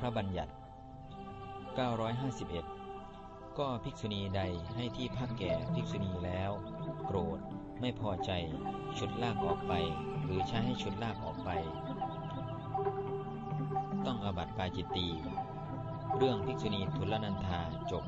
พระบัญญัติ 951 ก็ภิกษุณีใดให้ที่พักแก่ภิกษุณีแล้ว โกรธไม่พอใจฉุดลากออกไป หรือใช้ให้ฉุดลากออกไป ต้องอบัติปาจิตตี เรื่องภิกษุณีทุลนันธาจบ